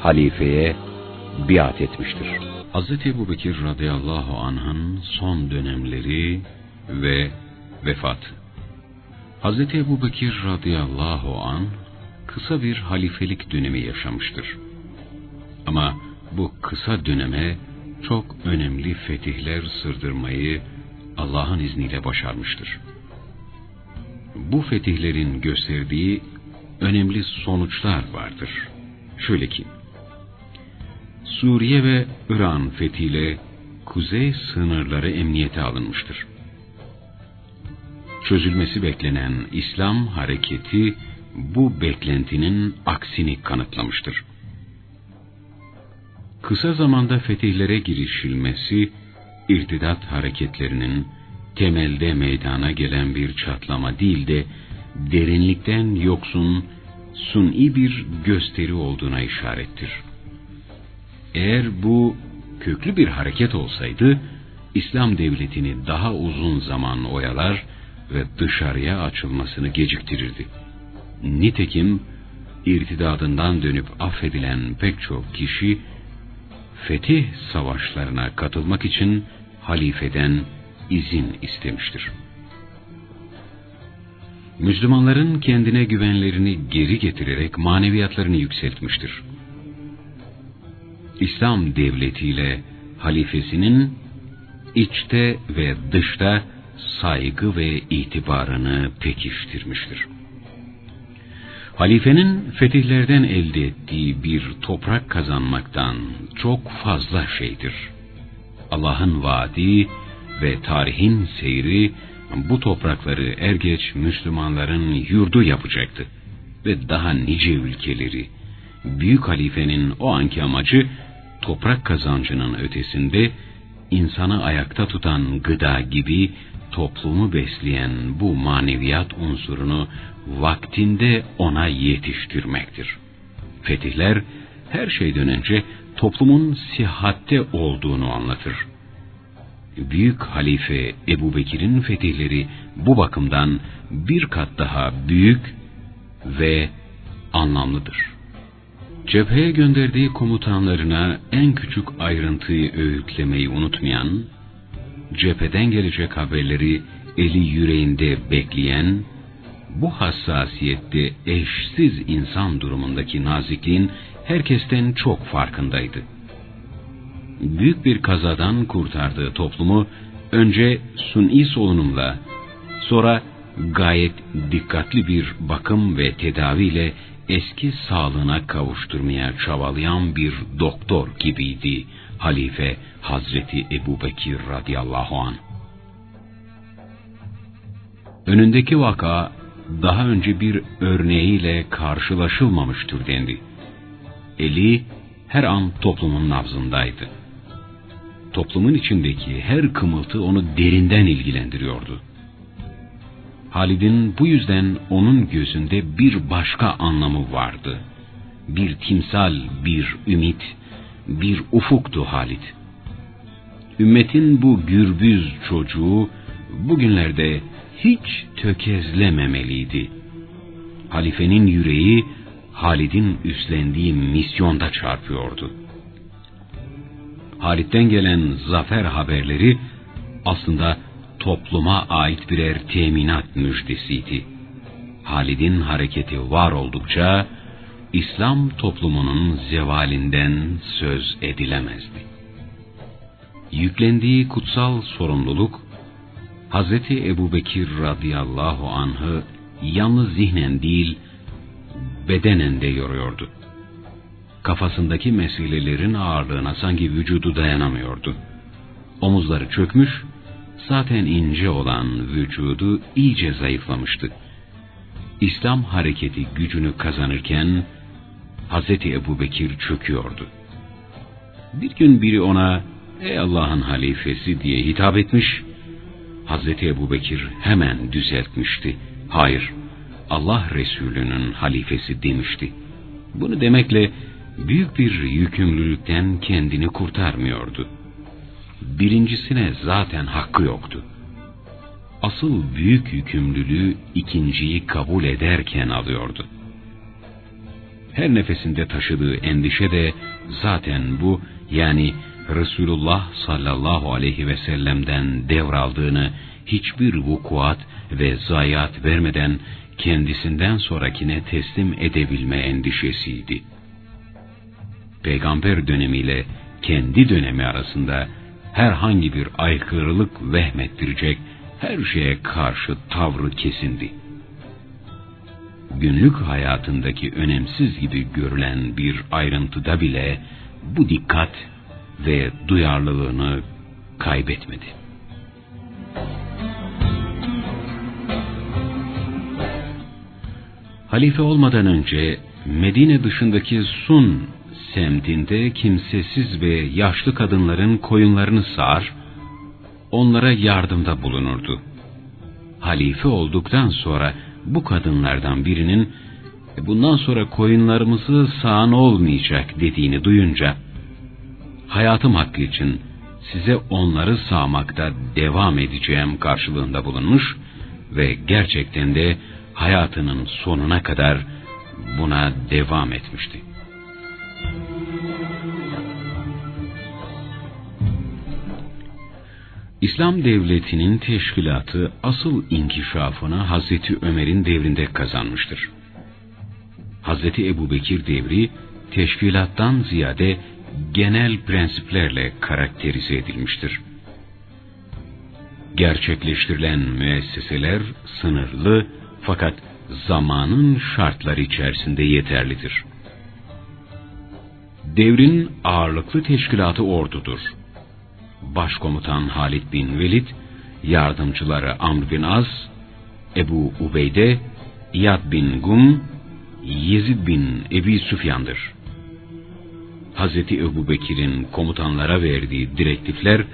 halifeye biat etmiştir. Hazreti Ebu Bekir radıyallahu anh'ın son dönemleri ve vefat. Hazreti Ebu Bekir radıyallahu an kısa bir halifelik dönemi yaşamıştır. Ama bu kısa döneme çok önemli fetihler sırdırmayı Allah'ın izniyle başarmıştır. Bu fetihlerin gösterdiği önemli sonuçlar vardır. Şöyle ki, Suriye ve İran fethiyle kuzey sınırları emniyete alınmıştır. Çözülmesi beklenen İslam hareketi bu beklentinin aksini kanıtlamıştır. Kısa zamanda fetihlere girişilmesi, irtidat hareketlerinin temelde meydana gelen bir çatlama değil de derinlikten yoksun, suni bir gösteri olduğuna işarettir. Eğer bu köklü bir hareket olsaydı, İslam devletini daha uzun zaman oyalar ve dışarıya açılmasını geciktirirdi. Nitekim irtidadından dönüp affedilen pek çok kişi fetih savaşlarına katılmak için halifeden izin istemiştir. Müslümanların kendine güvenlerini geri getirerek maneviyatlarını yükseltmiştir. İslam devletiyle halifesinin içte ve dışta saygı ve itibarını pekiştirmiştir. Halifenin fetihlerden elde ettiği bir toprak kazanmaktan çok fazla şeydir. Allah'ın vaadi ve tarihin seyri bu toprakları er geç Müslümanların yurdu yapacaktı. Ve daha nice ülkeleri, büyük halifenin o anki amacı toprak kazancının ötesinde insanı ayakta tutan gıda gibi toplumu besleyen bu maneviyat unsurunu vaktinde ona yetiştirmektir. Fetihler her şeyden önce toplumun sihatte olduğunu anlatır. Büyük halife Ebu Bekir'in fetihleri bu bakımdan bir kat daha büyük ve anlamlıdır. Cepheye gönderdiği komutanlarına en küçük ayrıntıyı öğütlemeyi unutmayan, cepheden gelecek haberleri eli yüreğinde bekleyen, bu hassasiyette eşsiz insan durumundaki nazikliğin herkesten çok farkındaydı. Büyük bir kazadan kurtardığı toplumu önce suni solunumla, sonra gayet dikkatli bir bakım ve tedaviyle eski sağlığına kavuşturmaya çabalayan bir doktor gibiydi Halife Hazreti Ebu Bekir radıyallahu an. Önündeki vaka daha önce bir örneğiyle karşılaşılmamış türdendi. Eli her an toplumun nabzındaydı. Toplumun içindeki her kımıltı onu derinden ilgilendiriyordu. Halid'in bu yüzden onun gözünde bir başka anlamı vardı. Bir timsal, bir ümit, bir ufuktu Halid. Ümmetin bu gürbüz çocuğu bugünlerde hiç tökezlememeliydi. Halifenin yüreği Halid'in üstlendiği misyonda çarpıyordu. Halid'den gelen zafer haberleri aslında topluma ait birer teminat müjdesiydi. Halid'in hareketi var oldukça İslam toplumunun zevalinden söz edilemezdi. Yüklendiği kutsal sorumluluk Hazreti Ebu Bekir radıyallahu anh'ı yalnız zihnen değil, bedenen de yoruyordu. Kafasındaki meselelerin ağırlığına sanki vücudu dayanamıyordu. Omuzları çökmüş, zaten ince olan vücudu iyice zayıflamıştı. İslam hareketi gücünü kazanırken Hazreti Ebu Bekir çöküyordu. Bir gün biri ona ''Ey Allah'ın halifesi'' diye hitap etmiş, Hazreti Ebu Bekir hemen düzeltmişti. Hayır, Allah Resulü'nün halifesi demişti. Bunu demekle büyük bir yükümlülükten kendini kurtarmıyordu. Birincisine zaten hakkı yoktu. Asıl büyük yükümlülüğü ikinciyi kabul ederken alıyordu. her nefesinde taşıdığı endişe de zaten bu yani Resulullah sallallahu aleyhi ve sellem'den devraldığını hiçbir vukuat ve zayiat vermeden kendisinden sonrakine teslim edebilme endişesiydi. Peygamber dönemiyle kendi dönemi arasında herhangi bir aykırılık vehmettirecek her şeye karşı tavrı kesindi. Günlük hayatındaki önemsiz gibi görülen bir ayrıntıda bile bu dikkat ve duyarlılığını kaybetmedi. Halife olmadan önce Medine dışındaki Sun semtinde kimsesiz ve yaşlı kadınların koyunlarını sağar, onlara yardımda bulunurdu. Halife olduktan sonra bu kadınlardan birinin bundan sonra koyunlarımızı sağan olmayacak dediğini duyunca hayatım hakkı için size onları sağmakta devam edeceğim karşılığında bulunmuş ve gerçekten de hayatının sonuna kadar buna devam etmişti. İslam devletinin teşkilatı asıl inkişafını Hazreti Ömer'in devrinde kazanmıştır. Hazreti Ebu Bekir devri teşkilattan ziyade genel prensiplerle karakterize edilmiştir. Gerçekleştirilen müesseseler sınırlı fakat zamanın şartları içerisinde yeterlidir. Devrin ağırlıklı teşkilatı ordudur. Başkomutan Halid bin Velid, yardımcıları Amr bin Az, Ebu Ubeyde, İyad bin Gum, Yezid bin Ebi Süfyan'dır. Hazreti Ebu Bekir'in komutanlara verdiği direktifler,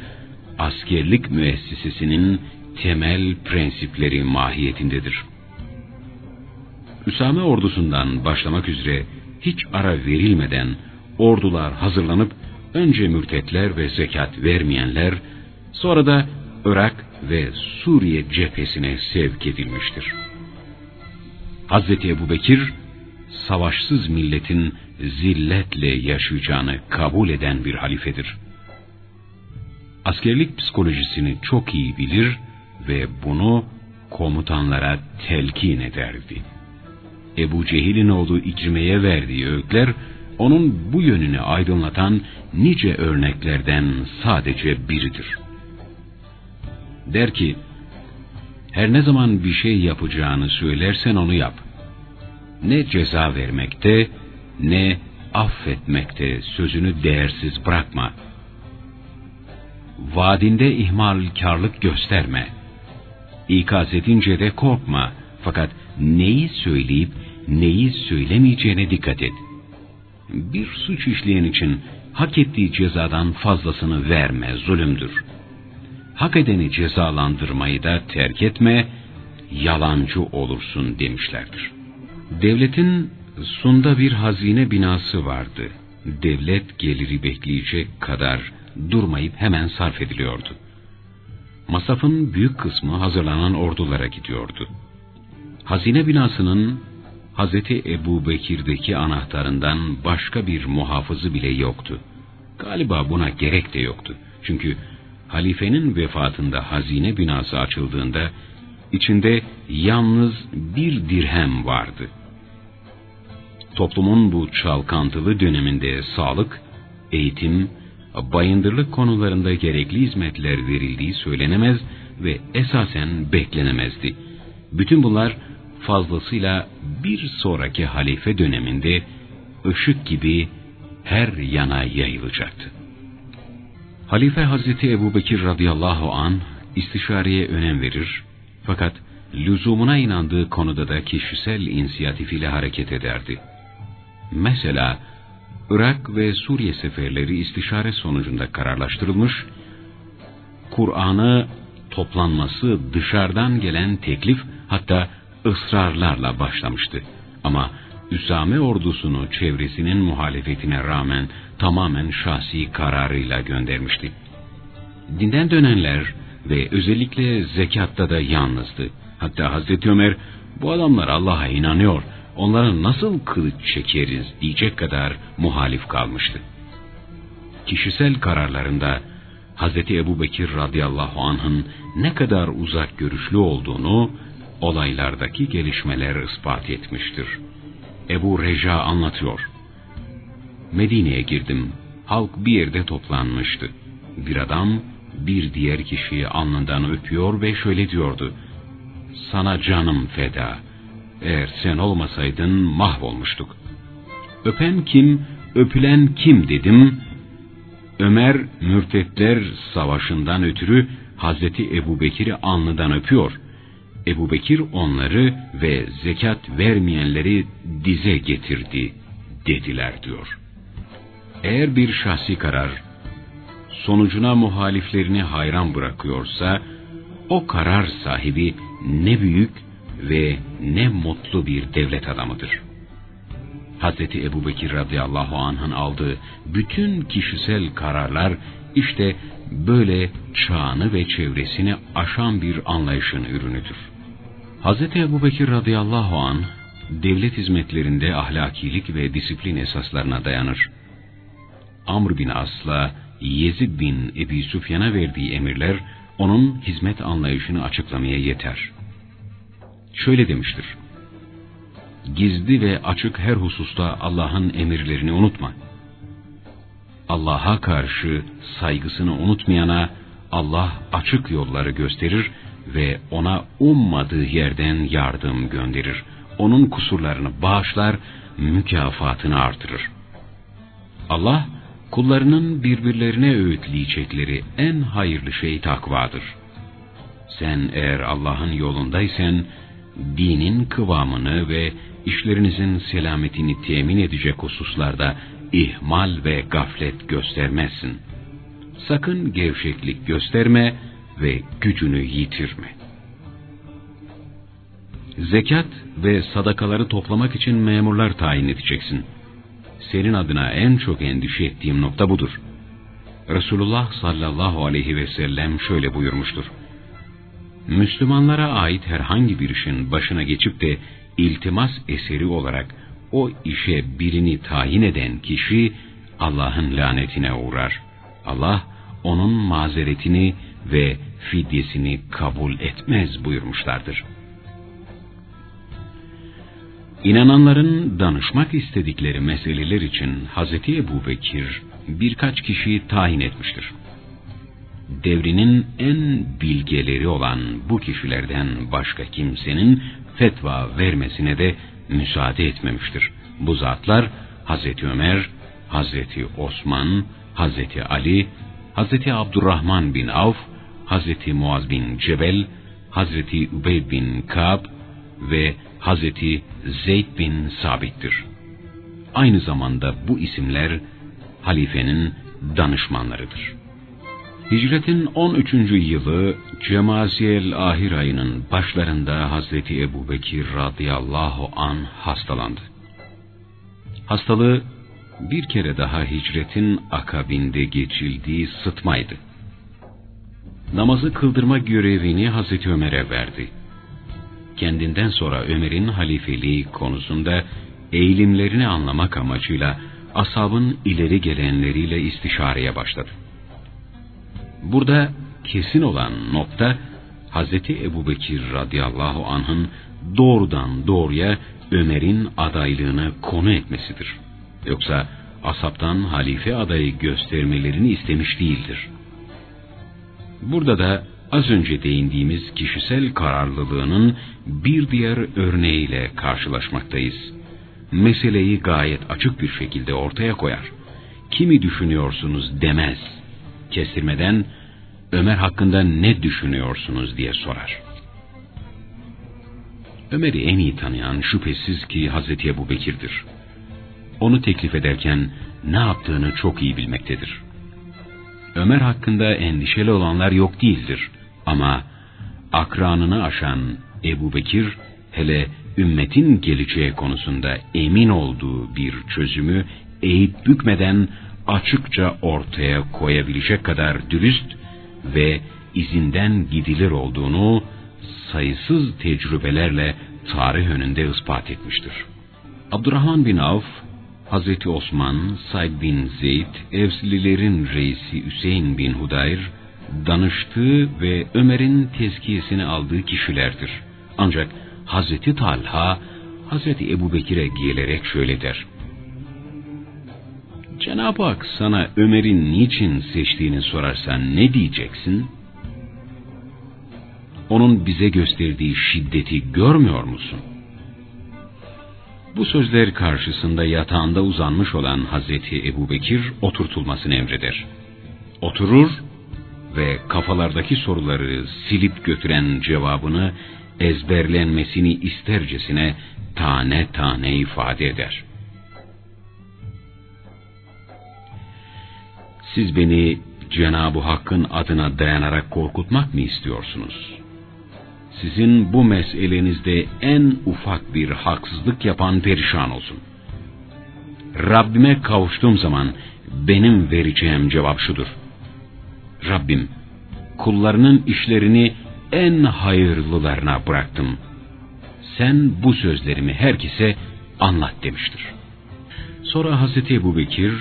askerlik müessesesinin temel prensipleri mahiyetindedir. Üsame ordusundan başlamak üzere hiç ara verilmeden ordular hazırlanıp önce mürtetler ve zekat vermeyenler sonra da Irak ve Suriye cephesine sevk edilmiştir. Hazreti Ebu Bekir, savaşsız milletin zilletle yaşayacağını kabul eden bir halifedir. Askerlik psikolojisini çok iyi bilir ve bunu komutanlara telkin ederdi. Ebu Cehil'in oğlu İcrime'ye verdiği öğütler, onun bu yönünü aydınlatan nice örneklerden sadece biridir. Der ki, her ne zaman bir şey yapacağını söylersen onu yap. Ne ceza vermekte, ne affetmekte sözünü değersiz bırakma. Vadinde ihmalkarlık gösterme. İkaz edince de korkma. Fakat neyi söyleyip neyi söylemeyeceğine dikkat et. Bir suç işleyen için hak ettiği cezadan fazlasını verme, zulümdür. Hak edeni cezalandırmayı da terk etme, yalancı olursun demişlerdir. Devletin Sun'da bir hazine binası vardı. Devlet geliri bekleyecek kadar durmayıp hemen sarf ediliyordu. Masrafın büyük kısmı hazırlanan ordulara gidiyordu. Hazine binasının Hazreti Ebu Bekir'deki anahtarından başka bir muhafızı bile yoktu. Galiba buna gerek de yoktu. Çünkü halifenin vefatında hazine binası açıldığında içinde yalnız bir dirhem vardı. Toplumun bu çalkantılı döneminde sağlık, eğitim, bayındırlık konularında gerekli hizmetler verildiği söylenemez ve esasen beklenemezdi. Bütün bunlar fazlasıyla bir sonraki halife döneminde ışık gibi her yana yayılacaktı. Halife Hazreti Ebu Bekir radıyallahu an istişareye önem verir fakat lüzumuna inandığı konuda da kişisel inisiyatifiyle hareket ederdi. Mesela Irak ve Suriye seferleri istişare sonucunda kararlaştırılmış, Kur'an'ı toplanması dışarıdan gelen teklif hatta ısrarlarla başlamıştı. Ama Üsame ordusunu çevresinin muhalefetine rağmen tamamen şahsi kararıyla göndermişti. Dinden dönenler ve özellikle zekatta da yalnızdı. Hatta Hazreti Ömer bu adamlar Allah'a inanıyor, onlara nasıl kılıç çekeriz diyecek kadar muhalif kalmıştı. Kişisel kararlarında Hz. Ebu Bekir radıyallahu anh'ın ne kadar uzak görüşlü olduğunu olaylardaki gelişmeler ispat etmiştir. Ebu Reca anlatıyor. Medine'ye girdim. Halk bir yerde toplanmıştı. Bir adam bir diğer kişiyi alnından öpüyor ve şöyle diyordu. Sana canım feda. Eğer sen olmasaydın mahvolmuştuk. Öpen kim, öpülen kim dedim. Ömer mürtetler savaşından ötürü Hazreti Ebu Bekir'i alnından öpüyor. Ebu Bekir onları ve zekat vermeyenleri dize getirdi dediler diyor. Eğer bir şahsi karar sonucuna muhaliflerini hayran bırakıyorsa, o karar sahibi ne büyük ve ne mutlu bir devlet adamıdır. Hz. Ebu Bekir radıyallahu anh'ın aldığı bütün kişisel kararlar işte böyle çağını ve çevresini aşan bir anlayışın ürünüdür. Hz. Ebu Bekir radıyallahu anh, devlet hizmetlerinde ahlakilik ve disiplin esaslarına dayanır. Amr bin As'la Yezid bin Ebi Süfyan'a verdiği emirler onun hizmet anlayışını açıklamaya yeter. Şöyle demiştir. Gizli ve açık her hususta Allah'ın emirlerini unutma. Allah'a karşı saygısını unutmayana Allah açık yolları gösterir ve ona ummadığı yerden yardım gönderir. Onun kusurlarını bağışlar, mükafatını artırır. Allah, kullarının birbirlerine öğütleyecekleri en hayırlı şey takvadır. Sen eğer Allah'ın yolundaysan, dinin kıvamını ve işlerinizin selametini temin edecek hususlarda ihmal ve gaflet göstermezsin. Sakın gevşeklik gösterme ve gücünü yitirme. Zekat ve sadakaları toplamak için memurlar tayin edeceksin.'' senin adına en çok endişe ettiğim nokta budur. Resulullah sallallahu aleyhi ve sellem şöyle buyurmuştur. Müslümanlara ait herhangi bir işin başına geçip de iltimas eseri olarak o işe birini tayin eden kişi Allah'ın lanetine uğrar. Allah onun mazeretini ve fidyesini kabul etmez buyurmuşlardır.'' İnananların danışmak istedikleri meseleler için Hz. Ebu Bekir birkaç kişiyi tayin etmiştir. Devrinin en bilgeleri olan bu kişilerden başka kimsenin fetva vermesine de müsaade etmemiştir. Bu zatlar Hz. Ömer, Hz. Osman, Hz. Ali, Hz. Abdurrahman bin Avf, Hz. Muaz bin Cebel, Hz. Übey bin Kab ve Hazreti Zeyd bin Sabit'tir. Aynı zamanda bu isimler halifenin danışmanlarıdır. Hicretin 13. yılı Cemaziyel Ahir ayının başlarında Hazreti Ebu Bekir radıyallahu an hastalandı. Hastalığı bir kere daha hicretin akabinde geçildiği sıtmaydı. Namazı kıldırma görevini Hazreti Ömer'e verdi kendinden sonra Ömer'in halifeliği konusunda eğilimlerini anlamak amacıyla asabın ileri gelenleriyle istişareye başladı. Burada kesin olan nokta Hz. Ebu Bekir radıyallahu anh'ın doğrudan doğruya Ömer'in adaylığını konu etmesidir. Yoksa asaptan halife adayı göstermelerini istemiş değildir. Burada da az önce değindiğimiz kişisel kararlılığının bir diğer örneğiyle karşılaşmaktayız. Meseleyi gayet açık bir şekilde ortaya koyar. Kimi düşünüyorsunuz demez. Kestirmeden Ömer hakkında ne düşünüyorsunuz diye sorar. Ömer'i en iyi tanıyan şüphesiz ki Hazreti Ebu Bekir'dir. Onu teklif ederken ne yaptığını çok iyi bilmektedir. Ömer hakkında endişeli olanlar yok değildir. Ama akranını aşan Ebu Bekir hele ümmetin geleceği konusunda emin olduğu bir çözümü eğip bükmeden açıkça ortaya koyabilecek kadar dürüst ve izinden gidilir olduğunu sayısız tecrübelerle tarih önünde ispat etmiştir. Abdurrahman bin Avf, Hazreti Osman, Said bin Zeyd, Evslilerin reisi Hüseyin bin Hudayr, danıştığı ve Ömer'in tezkiyesini aldığı kişilerdir. Ancak Hazreti Talha, Hazreti Ebu Bekir'e gelerek şöyle der. Cenab-ı Hak sana Ömer'in niçin seçtiğini sorarsan ne diyeceksin? Onun bize gösterdiği şiddeti görmüyor musun? Bu sözler karşısında yatağında uzanmış olan Hazreti Ebu Bekir oturtulmasını emreder. Oturur ve kafalardaki soruları silip götüren cevabını ezberlenmesini istercesine tane tane ifade eder. Siz beni Cenab-ı Hakk'ın adına dayanarak korkutmak mı istiyorsunuz? Sizin bu meselenizde en ufak bir haksızlık yapan perişan olsun. Rabbime kavuştuğum zaman benim vereceğim cevap şudur. Rabbim, kullarının işlerini en hayırlılarına bıraktım. Sen bu sözlerimi herkese anlat demiştir. Sonra Hazreti Ebu Bekir,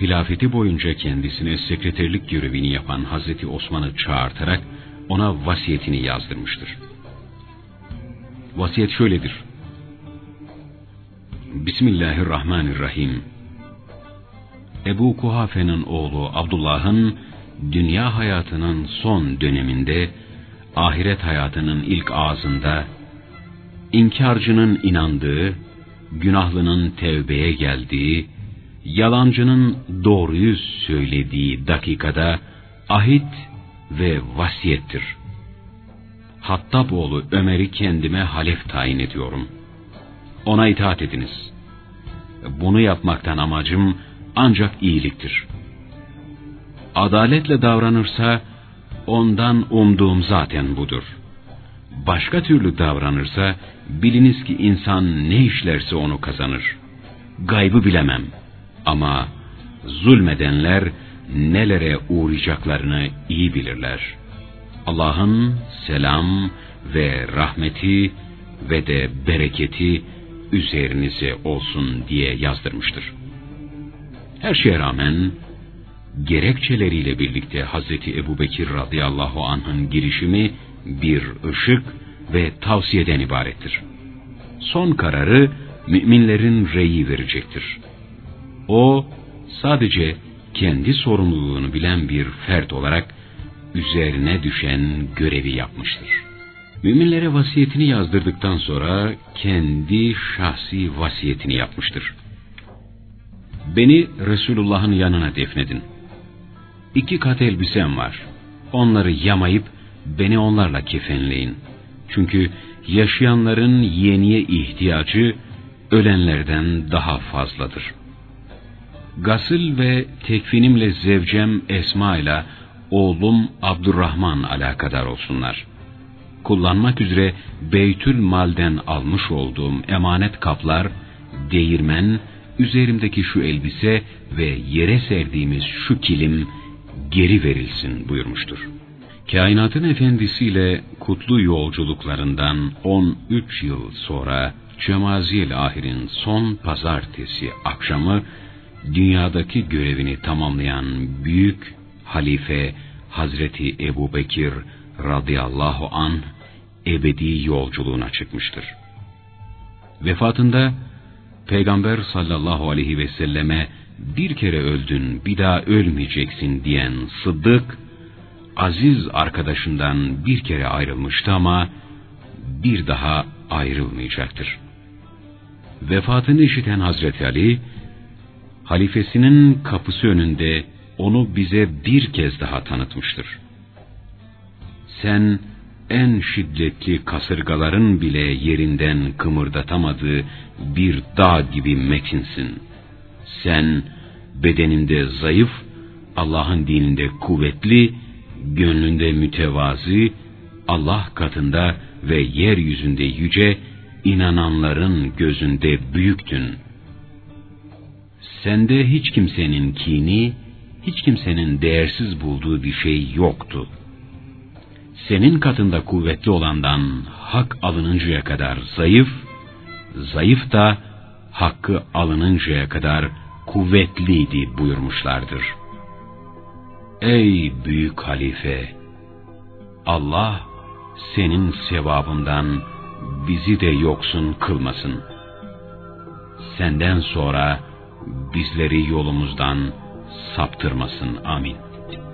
hilafeti boyunca kendisine sekreterlik görevini yapan Hazreti Osman'ı çağırtarak ona vasiyetini yazdırmıştır. Vasiyet şöyledir. Bismillahirrahmanirrahim. Ebu Kuhafe'nin oğlu Abdullah'ın dünya hayatının son döneminde, ahiret hayatının ilk ağzında, inkarcının inandığı, günahlının tevbeye geldiği, yalancının doğruyu söylediği dakikada ahit ve vasiyettir. Hattab oğlu Ömer'i kendime halef tayin ediyorum. Ona itaat ediniz. Bunu yapmaktan amacım ancak iyiliktir. Adaletle davranırsa ondan umduğum zaten budur. Başka türlü davranırsa biliniz ki insan ne işlerse onu kazanır. Gaybı bilemem ama zulmedenler nelere uğrayacaklarını iyi bilirler. Allah'ın selam ve rahmeti ve de bereketi üzerinize olsun diye yazdırmıştır. Her şeye rağmen gerekçeleriyle birlikte Hazreti Ebu Bekir radıyallahu anh'ın girişimi bir ışık ve tavsiyeden ibarettir. Son kararı müminlerin reyi verecektir. O sadece kendi sorumluluğunu bilen bir fert olarak üzerine düşen görevi yapmıştır. Müminlere vasiyetini yazdırdıktan sonra kendi şahsi vasiyetini yapmıştır. Beni Resulullah'ın yanına defnedin. İki kat elbisem var. Onları yamayıp beni onlarla kefenleyin. Çünkü yaşayanların yeniye ihtiyacı ölenlerden daha fazladır.'' Gasıl ve tekfinimle zevcem Esma ile oğlum Abdurrahman alakadar olsunlar. Kullanmak üzere Beytül Mal'den almış olduğum emanet kaplar, değirmen, üzerimdeki şu elbise ve yere serdiğimiz şu kilim geri verilsin buyurmuştur. Kainatın efendisiyle kutlu yolculuklarından 13 yıl sonra Cemaziyel Ahir'in son pazartesi akşamı dünyadaki görevini tamamlayan büyük halife Hazreti Ebu Bekir radıyallahu an ebedi yolculuğuna çıkmıştır. Vefatında Peygamber sallallahu aleyhi ve selleme bir kere öldün bir daha ölmeyeceksin diyen Sıddık, aziz arkadaşından bir kere ayrılmıştı ama bir daha ayrılmayacaktır. Vefatını işiten Hazreti Ali, halifesinin kapısı önünde onu bize bir kez daha tanıtmıştır. Sen en şiddetli kasırgaların bile yerinden kımırdatamadığı bir dağ gibi metinsin. Sen bedeninde zayıf, Allah'ın dininde kuvvetli, gönlünde mütevazi, Allah katında ve yeryüzünde yüce, inananların gözünde büyüktün.'' Sende hiç kimsenin kini, hiç kimsenin değersiz bulduğu bir şey yoktu. Senin katında kuvvetli olandan hak alınıncaya kadar zayıf, zayıf da hakkı alınıncaya kadar kuvvetliydi buyurmuşlardır. Ey büyük halife! Allah senin sevabından bizi de yoksun kılmasın. Senden sonra bizleri yolumuzdan saptırmasın. Amin.